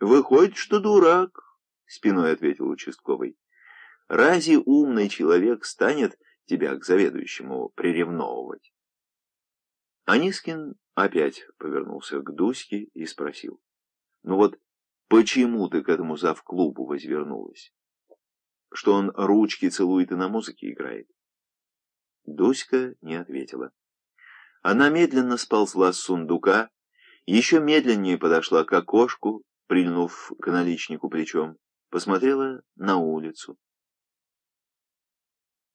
Выходит, что дурак, спиной ответил участковый. Разве умный человек станет тебя к заведующему приревновывать? Анискин опять повернулся к Дуське и спросил. Ну вот почему ты к этому завклубу возвернулась? Что он ручки целует и на музыке играет? Дуська не ответила. Она медленно сползла с сундука, еще медленнее подошла к окошку, прильнув к наличнику плечом, посмотрела на улицу.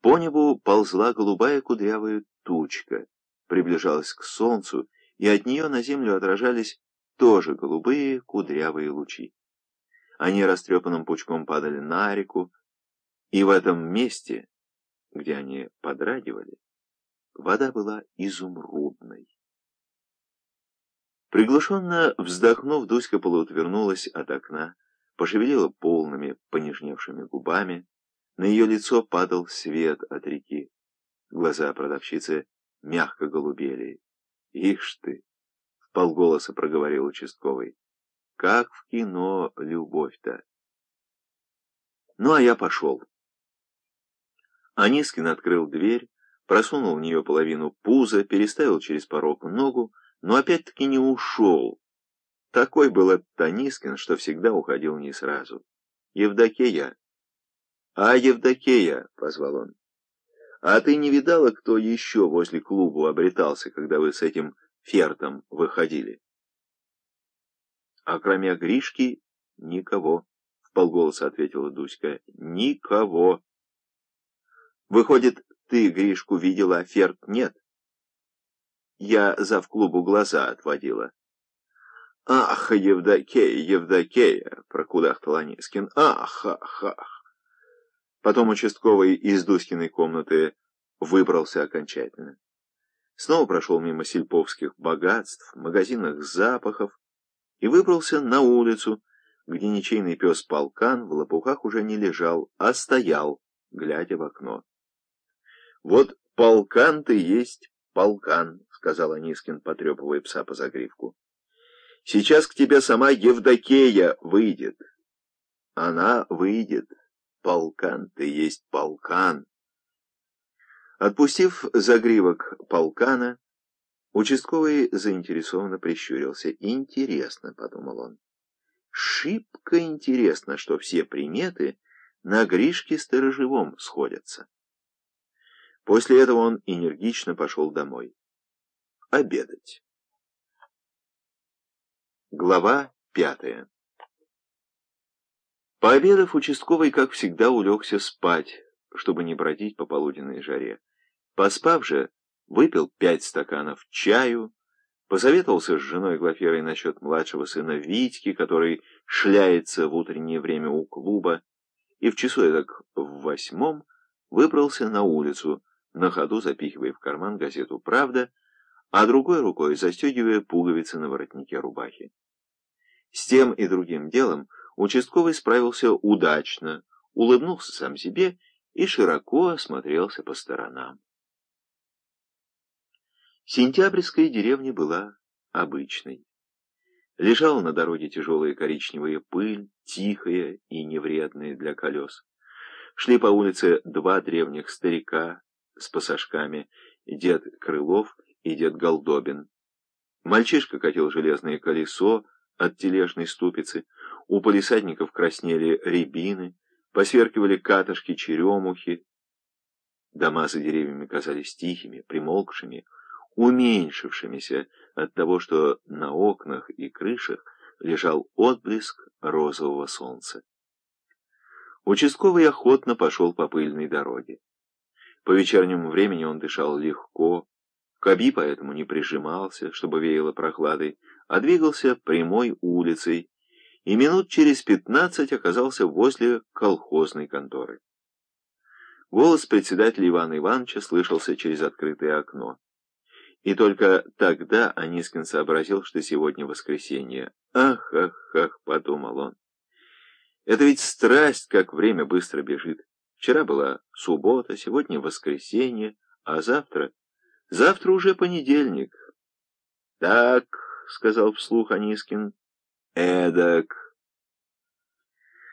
По небу ползла голубая кудрявая тучка, приближалась к солнцу, и от нее на землю отражались тоже голубые кудрявые лучи. Они растрепанным пучком падали на реку, и в этом месте, где они подрагивали, вода была изумрудной. Приглушенно вздохнув, Дуська полуотвернулась от окна, пошевелила полными, понежневшими губами. На ее лицо падал свет от реки. Глаза продавщицы мягко голубели. «Ишь ты!» — полголоса проговорил участковый. «Как в кино любовь-то!» «Ну, а я пошел». Анискин открыл дверь, просунул в нее половину пуза, переставил через порог ногу, но опять-таки не ушел. Такой был этот Анискин, что всегда уходил не сразу. «Евдокея!» «А, Евдокея!» — позвал он. «А ты не видала, кто еще возле клуба обретался, когда вы с этим фертом выходили?» «А кроме Гришки никого», — в полголоса ответила Дуська. «Никого». «Выходит, ты Гришку видела, а ферт нет?» Я за в клубу глаза отводила. «Ах, Евдокея, Евдокея!» — прокудахтал Анискин. «Ах, ах, ах!» Потом участковый из Дуськиной комнаты выбрался окончательно. Снова прошел мимо сельповских богатств, магазинных запахов и выбрался на улицу, где ничейный пес Полкан в лопухах уже не лежал, а стоял, глядя в окно. «Вот полкан ты есть полкан», — сказал Анискин, потрепывая пса по загривку. «Сейчас к тебе сама Евдокея выйдет». «Она выйдет. Полкан ты есть полкан». Отпустив загривок полкана, участковый заинтересованно прищурился. «Интересно», — подумал он, — «шибко интересно, что все приметы на Гришке Сторожевом сходятся». После этого он энергично пошел домой. Обедать. Глава пятая Пообедав, участковый, как всегда, улегся спать, чтобы не бродить по полуденной жаре. Поспав же, выпил пять стаканов чаю, посоветовался с женой Глаферой насчет младшего сына Витьки, который шляется в утреннее время у клуба, и в часу эдак в восьмом выбрался на улицу, на ходу запихивая в карман газету «Правда», а другой рукой застегивая пуговицы на воротнике рубахи. С тем и другим делом участковый справился удачно, улыбнулся сам себе и широко осмотрелся по сторонам. Сентябрьская деревня была обычной. Лежала на дороге тяжелая коричневая пыль, тихая и невредная для колес. Шли по улице два древних старика, с пасашками, дед Крылов и дед Голдобин. Мальчишка катил железное колесо от тележной ступицы, у полисадников краснели рябины, посверкивали катышки-черемухи. Дома за деревьями казались тихими, примолкшими, уменьшившимися от того, что на окнах и крышах лежал отблеск розового солнца. Участковый охотно пошел по пыльной дороге. По вечернему времени он дышал легко, Каби поэтому не прижимался, чтобы веяло прохладой, а двигался прямой улицей, и минут через пятнадцать оказался возле колхозной конторы. Голос председателя Ивана Ивановича слышался через открытое окно. И только тогда Анискин сообразил, что сегодня воскресенье. «Ах, ах, ах!» — подумал он. «Это ведь страсть, как время быстро бежит. Вчера была суббота, сегодня воскресенье, а завтра... Завтра уже понедельник. Так, — сказал вслух Анискин, — эдак.